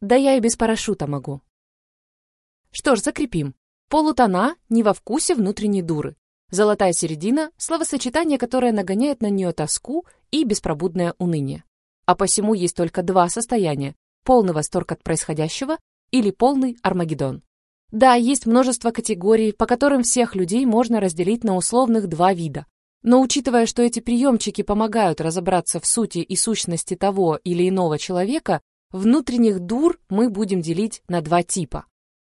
Да я и без парашюта могу. Что ж, закрепим. Полутона не во вкусе внутренней дуры. Золотая середина — словосочетание, которое нагоняет на нее тоску и беспробудное уныние. А посему есть только два состояния — полный восторг от происходящего или полный Армагеддон. Да, есть множество категорий, по которым всех людей можно разделить на условных два вида. Но учитывая, что эти приемчики помогают разобраться в сути и сущности того или иного человека, внутренних дур мы будем делить на два типа.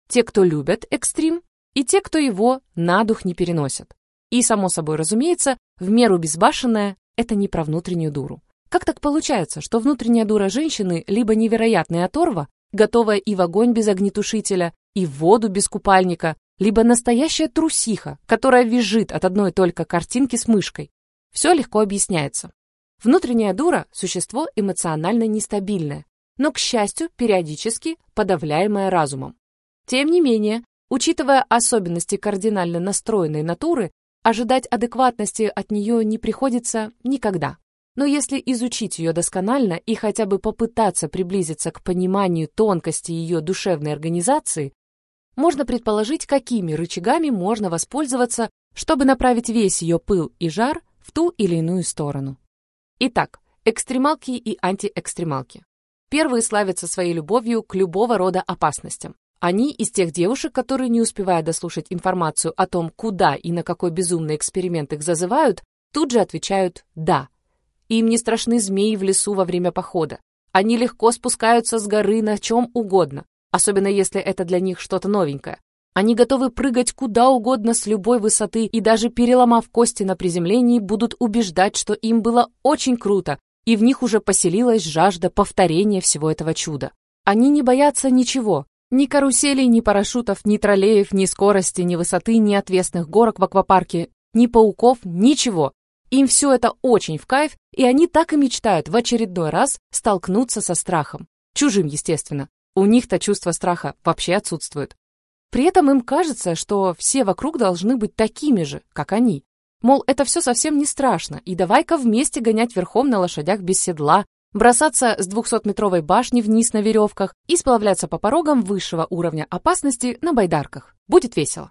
Те, кто любят экстрим, и те, кто его на дух не переносят. И, само собой разумеется, в меру безбашенная – это не про внутреннюю дуру. Как так получается, что внутренняя дура женщины либо невероятная оторва, готовая и в огонь без огнетушителя, и в воду без купальника, либо настоящая трусиха, которая визжит от одной только картинки с мышкой? Все легко объясняется. Внутренняя дура – существо эмоционально нестабильное, но, к счастью, периодически подавляемое разумом. Тем не менее, учитывая особенности кардинально настроенной натуры, Ожидать адекватности от нее не приходится никогда. Но если изучить ее досконально и хотя бы попытаться приблизиться к пониманию тонкости ее душевной организации, можно предположить, какими рычагами можно воспользоваться, чтобы направить весь ее пыл и жар в ту или иную сторону. Итак, экстремалки и антиэкстремалки. Первые славятся своей любовью к любого рода опасностям. Они из тех девушек, которые, не успевая дослушать информацию о том, куда и на какой безумный эксперимент их зазывают, тут же отвечают «да». Им не страшны змеи в лесу во время похода. Они легко спускаются с горы на чем угодно, особенно если это для них что-то новенькое. Они готовы прыгать куда угодно с любой высоты и даже переломав кости на приземлении, будут убеждать, что им было очень круто, и в них уже поселилась жажда повторения всего этого чуда. Они не боятся ничего, ни каруселей, ни парашютов, ни троллеев, ни скорости, ни высоты, ни отвесных горок в аквапарке, ни пауков, ничего. Им все это очень в кайф, и они так и мечтают в очередной раз столкнуться со страхом. Чужим, естественно. У них-то чувство страха вообще отсутствует. При этом им кажется, что все вокруг должны быть такими же, как они. Мол, это все совсем не страшно, и давай-ка вместе гонять верхом на лошадях без седла, бросаться с 200-метровой башни вниз на веревках и сплавляться по порогам высшего уровня опасности на байдарках. Будет весело.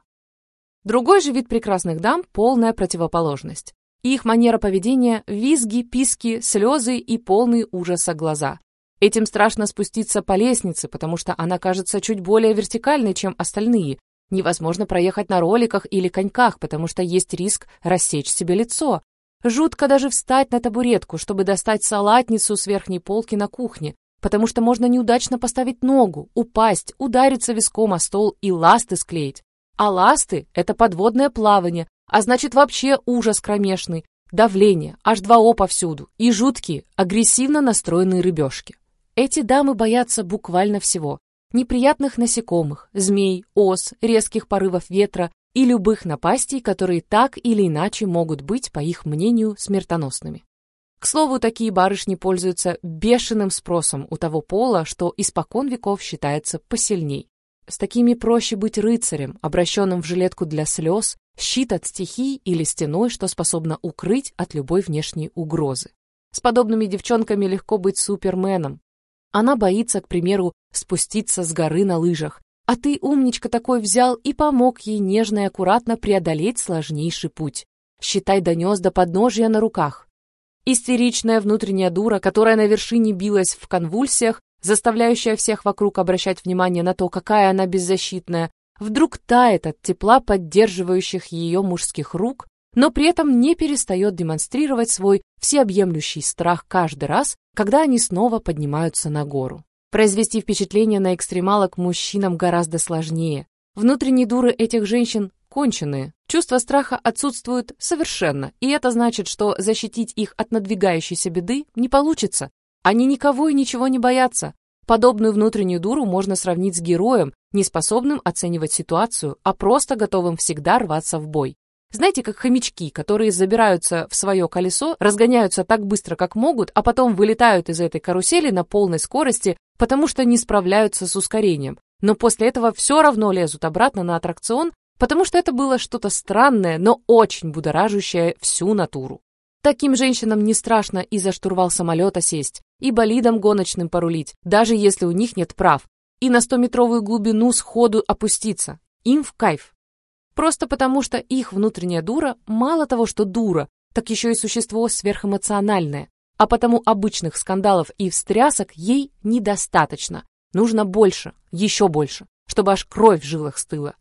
Другой же вид прекрасных дам – полная противоположность. Их манера поведения – визги, писки, слезы и полный ужаса глаза. Этим страшно спуститься по лестнице, потому что она кажется чуть более вертикальной, чем остальные. Невозможно проехать на роликах или коньках, потому что есть риск рассечь себе лицо. Жутко даже встать на табуретку, чтобы достать салатницу с верхней полки на кухне, потому что можно неудачно поставить ногу, упасть, удариться виском о стол и ласты склеить. А ласты — это подводное плавание, а значит вообще ужас кромешный, давление, H2O повсюду и жуткие, агрессивно настроенные рыбешки. Эти дамы боятся буквально всего. Неприятных насекомых, змей, ос, резких порывов ветра, и любых напастей, которые так или иначе могут быть, по их мнению, смертоносными. К слову, такие барышни пользуются бешеным спросом у того пола, что испокон веков считается посильней. С такими проще быть рыцарем, обращенным в жилетку для слез, щит от стихий или стеной, что способна укрыть от любой внешней угрозы. С подобными девчонками легко быть суперменом. Она боится, к примеру, спуститься с горы на лыжах, а ты, умничка такой, взял и помог ей нежно и аккуратно преодолеть сложнейший путь. Считай, донес до подножия на руках. Истеричная внутренняя дура, которая на вершине билась в конвульсиях, заставляющая всех вокруг обращать внимание на то, какая она беззащитная, вдруг тает от тепла поддерживающих ее мужских рук, но при этом не перестает демонстрировать свой всеобъемлющий страх каждый раз, когда они снова поднимаются на гору. Произвести впечатление на экстремалок мужчинам гораздо сложнее. Внутренние дуры этих женщин конченые. Чувство страха отсутствует совершенно, и это значит, что защитить их от надвигающейся беды не получится. Они никого и ничего не боятся. Подобную внутреннюю дуру можно сравнить с героем, не способным оценивать ситуацию, а просто готовым всегда рваться в бой. Знаете, как хомячки, которые забираются в свое колесо, разгоняются так быстро, как могут, а потом вылетают из этой карусели на полной скорости, потому что не справляются с ускорением. Но после этого все равно лезут обратно на аттракцион, потому что это было что-то странное, но очень будоражащее всю натуру. Таким женщинам не страшно и за штурвал самолета сесть, и болидом гоночным порулить, даже если у них нет прав, и на стометровую глубину сходу опуститься. Им в кайф. Просто потому, что их внутренняя дура мало того, что дура, так еще и существо сверхэмоциональное, а потому обычных скандалов и встрясок ей недостаточно. Нужно больше, еще больше, чтобы аж кровь в жилах стыла.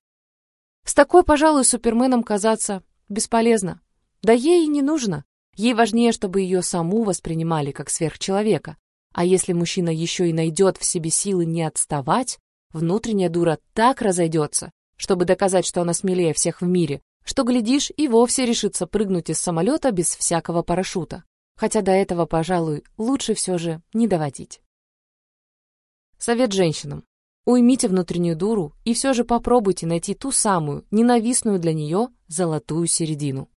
С такой, пожалуй, суперменом казаться бесполезно. Да ей и не нужно. Ей важнее, чтобы ее саму воспринимали как сверхчеловека. А если мужчина еще и найдет в себе силы не отставать, внутренняя дура так разойдется, чтобы доказать, что она смелее всех в мире, что, глядишь, и вовсе решится прыгнуть из самолета без всякого парашюта. Хотя до этого, пожалуй, лучше все же не доводить. Совет женщинам. Уймите внутреннюю дуру и все же попробуйте найти ту самую, ненавистную для нее, золотую середину.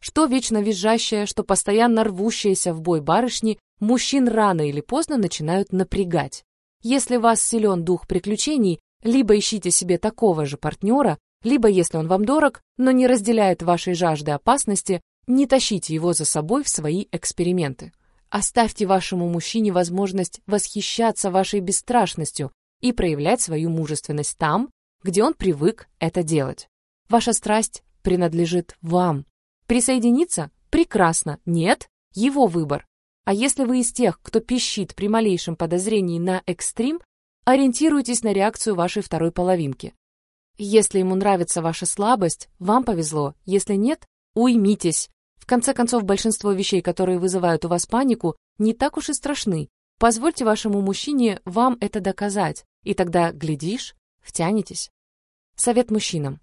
Что вечно визжащая, что постоянно рвущаяся в бой барышни, мужчин рано или поздно начинают напрягать. Если вас силен дух приключений, либо ищите себе такого же партнера, либо, если он вам дорог, но не разделяет вашей жажды опасности, не тащите его за собой в свои эксперименты. Оставьте вашему мужчине возможность восхищаться вашей бесстрашностью и проявлять свою мужественность там, где он привык это делать. Ваша страсть принадлежит вам. Присоединиться? Прекрасно. Нет? Его выбор. А если вы из тех, кто пищит при малейшем подозрении на экстрим, ориентируйтесь на реакцию вашей второй половинки. Если ему нравится ваша слабость, вам повезло. Если нет, уймитесь. В конце концов, большинство вещей, которые вызывают у вас панику, не так уж и страшны. Позвольте вашему мужчине вам это доказать, и тогда, глядишь, втянетесь. Совет мужчинам.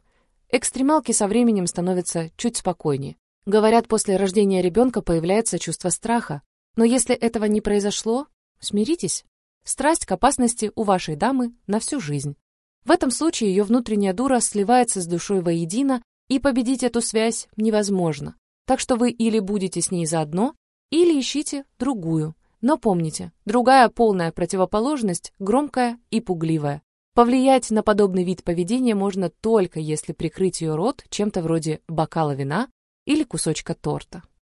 Экстремалки со временем становятся чуть спокойнее. Говорят, после рождения ребенка появляется чувство страха. Но если этого не произошло, смиритесь. Страсть к опасности у вашей дамы на всю жизнь. В этом случае ее внутренняя дура сливается с душой воедино, и победить эту связь невозможно. Так что вы или будете с ней заодно, или ищите другую. Но помните, другая полная противоположность громкая и пугливая. Повлиять на подобный вид поведения можно только если прикрыть ее рот чем-то вроде бокала вина или кусочка торта.